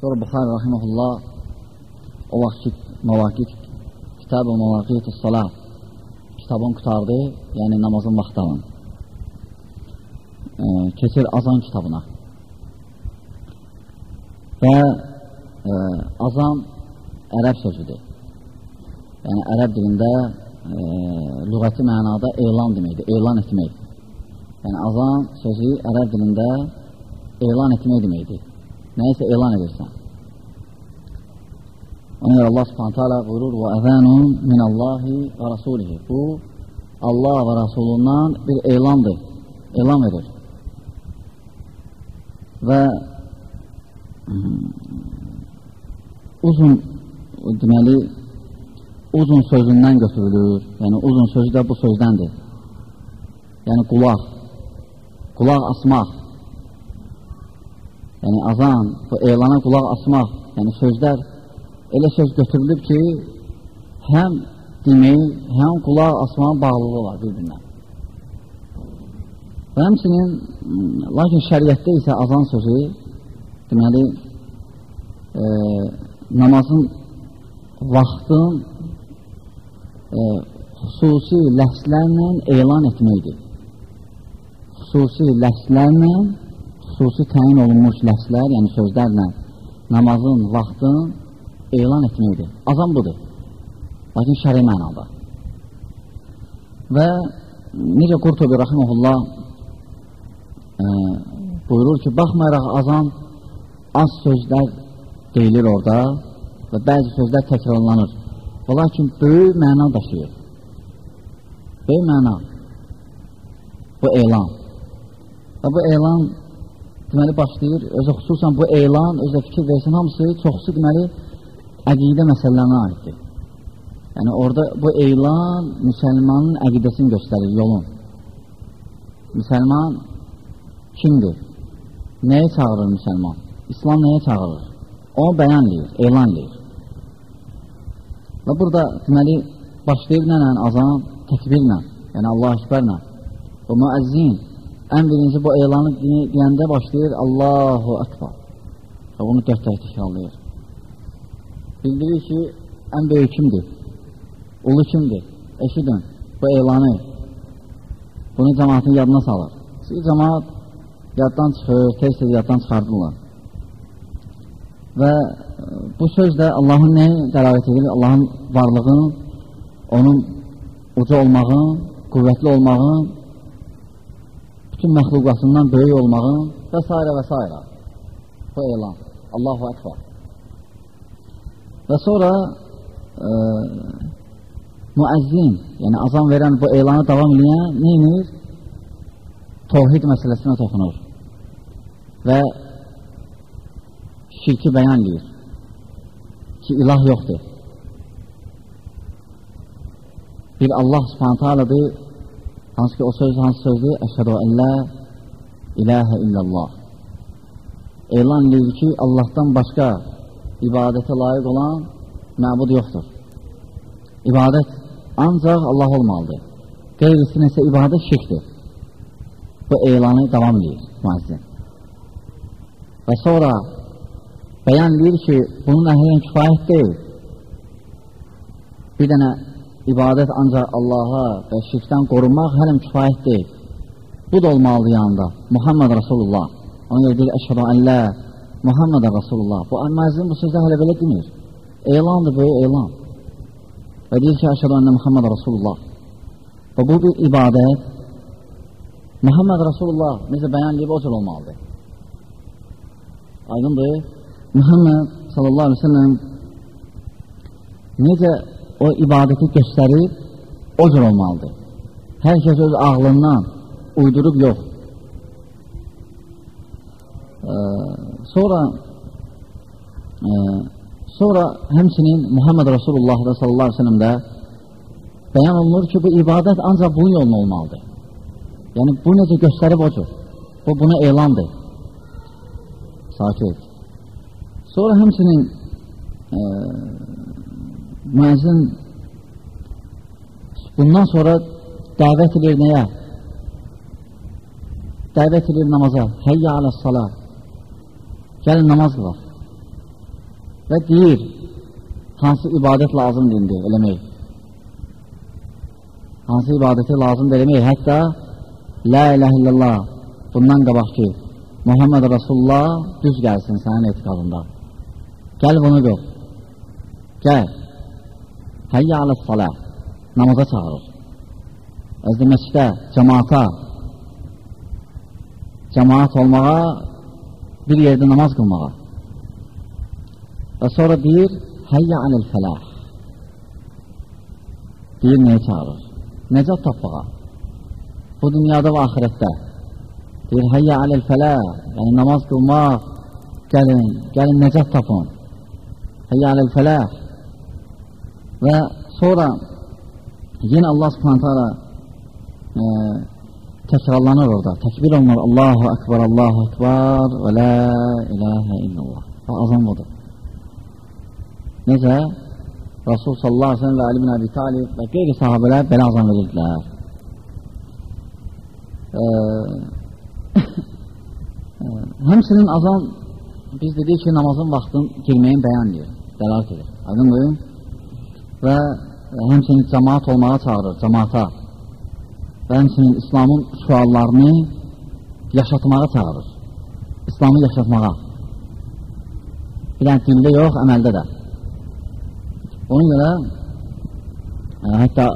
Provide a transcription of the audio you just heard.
Sonra Buxari rahiməhullah o vaxt ki, mavaqit, kitab-ı mavaqit-i salat kitabını qutardı, yəni namazın vaxtlarını. E, keçir azan kitabına. Və e, azan ərəb sözüdür. Yəni, ərəb dilində e, lügəti mənada elan deməkdir, elan etmək. Yəni, azan sözü ərəb dilində elan etmək deməkdir. Nəyisə elan edirsən. Ona görə Allah subhanətə alə buyurur və əzənun minəllahi və rasulihi. Bu, Allah və Rasulundan bir elandır, elan verir. Və uzun, deməli, uzun sözündən götürülür. Yəni, uzun sözü də bu sözdəndir. Yəni, qulaq, qulaq asmaq, yəni azan, bu elana qulaq asmaq, yəni sözlər elə söz götürülüb ki, həm demək, həm qulaq asmanın bağlılığı var bir-birindən. Və həmçinin, lakin şəriətdə isə azan sözü, deməli, e, namazın vaxtın e, xüsusi ləhslərlə elan etməkdir. Xüsusi ləhslərlə xüsusi təyin olunmuş ləfslər, yəni sözlərlə namazın vaxtını elan etməkdir. Azam budur. Lakin şəri mənada. Və necə Qurtobi Rahiməhullah e, buyurur ki, baxmayaraq azan az sözlər deyilir orada və bəzi sözlər təkrarlanır. Və lakin böyük məna daşıyır. Böyük məna bu elan. Və bu elan deməli başlayır, özü xüsusən bu elan, özə fikir versin, hamısı çoxsu deməli əqidə məsələlərinə aiddir. Yəni orada bu elan müsəlmanın əqidəsini göstərir, yolun. Müsəlman kimdir? Nəyə çağırır müsəlman? İslam nəyə çağırır? Onu bəyanlayır, elanlayır. Və burada deməli başlayır nənə azan təkbirlə, yəni Allahəkbərlə. O müəzzin ən birinci bu elanı deyəndə başlayır Allahu Akbar. Və bunu dörd tək təkrarlayır. Bildirir ki, ən böyük kimdir? Ulu kimdir? Eşidin bu elanı. Bunu cəmatın yadına salır. Siz cəmat yaddan çıxır, tez-tez yaddan çıxardırlar. Və e, bu söz də Allahın nəyi dəlavət edir? Allahın varlığın, onun uca olmağın, qüvvətli olmağın, bütün məxluqasından böyük olmağın və s. və s. Bu elan. Allahu Ekber. Və sonra e, müəzzin, yəni azam verən bu elanı davam edən neyinir? Tohid məsələsinə toxunur və şirki bəyan edir ki, ilah yoxdur. Bir Allah subhanətə alədir Hansı ki o söz hansı sözdür? Əşhədu ən la ilahə illallah. Elan edir ki, Allahdan başqa ibadətə layiq olan məbud yoxdur. İbadət ancaq Allah olmalıdır. Qeyrisin isə ibadət şirkdir. Bu elanı davam edir müəzzin. Və sonra bəyan edir ki, bunun əhlən kifayət deyil. Bir dənə ibadət ancaq Allaha və şirkdən qorunmaq hələm kifayət deyil. Bu da olmalıdır yanında. Muhammed Rasulullah. Ona görə deyir, əşhədu əllə Muhammed Rasulullah. Bu müəzzin bu sözdə hələ belə demir. Elandır, böyük elan. Və deyir ki, əşhədu əllə Muhammed Rasulullah. Və bu bir ibadət. Muhammed Rasulullah necə bəyan edib o cür olmalıdır. Aydındır. Muhammed sallallahu aleyhi ve sellem necə o ibadəti göstərib, o cür olmalıdır. Hər kəs öz ağlından uydurub yox. Ee, sonra e, sonra həmçinin Muhammed Rasulullah da sallallahu aleyhi ve sellem də bəyan olunur ki, bu ibadət ancaq bunun yoluna olmalıdır. Yəni, bu necə göstərib o cür. Bu, buna elandır. Sakit. Sonra həmçinin e, müəzzin bundan sonra dəvət edir nəyə? Dəvət edir namaza. Həyyə alə salat. Gəlin namaz qılaq. və deyir, hansı ibadət lazımdır indi eləmək. Hansı ibadəti lazımdır eləmək, hətta La ilahe illallah bundan qabaq ki, Muhammed Rasulullah düz gəlsin sənin etiqadında. Gəl bunu qıl. Gəl. Həyyə alə salə. Namaza çağırır. Özdə məscidə, cəmaata, cəmaat olmağa, bir yerdə namaz qılmağa. Və sonra deyir, həyyə aləl fəlah. Deyir, nəyə çağırır? Nəcat tapmağa. Bu dünyada və ahirətdə. Deyir, həyyə aləl fəlah. Yəni, namaz qılmaq, gəlin, gəlin nəcat tapın. Həyyə aləl fəlah. Və sonra yenə Allah subhanətə alə e, təkrarlanır orada. Təkbir olunur. Allahu Akbar, Allahu Akbar və la ilahə illallah. Və azam budur. Necə? Rasul sallallahu aleyhi ve sellem və Ali bin Abi Talib və qeyri sahabələr belə azam verirdilər. Ee, həmsinin azam biz dedik ki, namazın vaxtın girməyin bəyan edir, dəlat edir. Aydın qoyun. Və həmsinin cəmaat olmağa çağırır, cəmaata. Və həmsinin İslamın şuallarını yaşatmağa çağırır. İslamı yaşatmağa. Bir dənə dildə yox, əməldə də. Ona görə ə, hətta